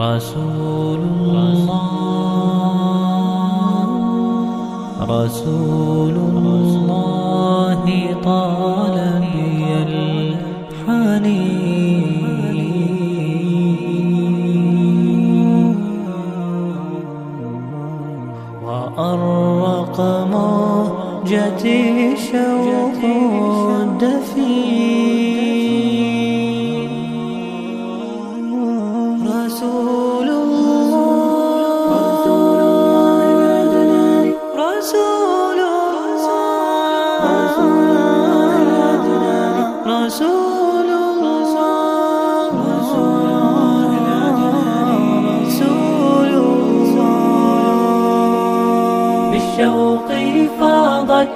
رسول الله. رسول الله طال بي الحنين. وأرق موجتي شوق رسول الله رسول الله رسول الله. رسول الله بالشوق فاضت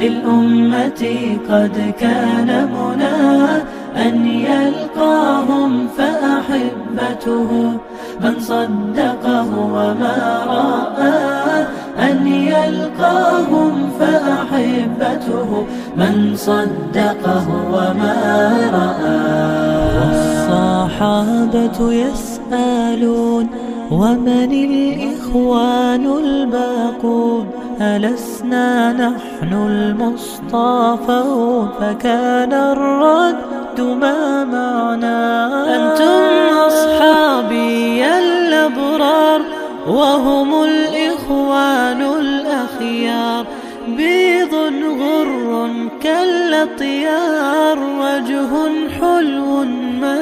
للأمة قد كان مناه. أن يلقاهم فأحبته من صدقه وما رآه. أن يلقاهم فأحبته من صدقه وما رآه. والصحابة يسألون ومن الإخوان الباقون؟ ألسنا نحن المصطفون فكان الرد ما معنا. أنتم أصحابي الأبرار وهم الإخوان الأخيار. بيض غر كالأطيار وجه حلو ما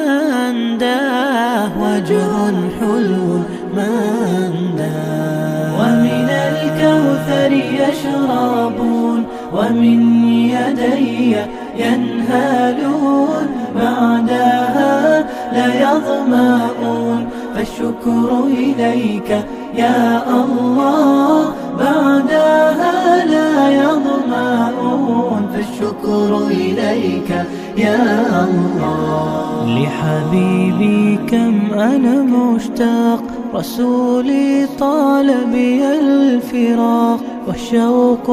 أنداه وجه حلو ما أنداه ومن الكوثر يشربون ومن يدي ينهالون بعدها لا يظمأون. فالشكر إليك يا الله. بعدها لا يظمأون. فالشكر إليك يا الله. لحبيبي كم أنا مشتاق. رسولي طال بي الفراق. والشوق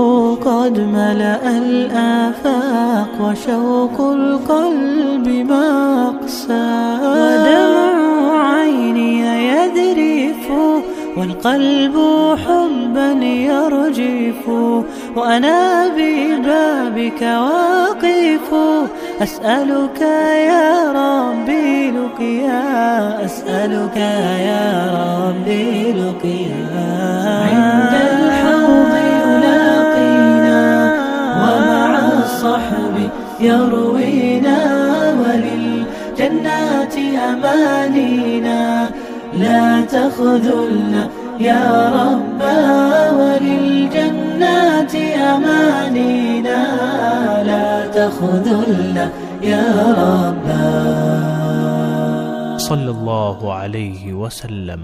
قد ملأ الآفاق وشوق القلب ما أقسى ودمع عيني يذرف والقلب حبا يرجف. وأنا ببابك واقف أسألك يا ربي لقيا. أسألك يا ربي لقيا. عند يروينا وللجنات أمانينا. لا تخذلنا يا ربا وللجنات أمانينا. لا تخذلنا يا ربا صلى الله عليه وسلم.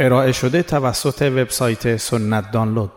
ارائه شده توسط وبسایت سنت دانلود.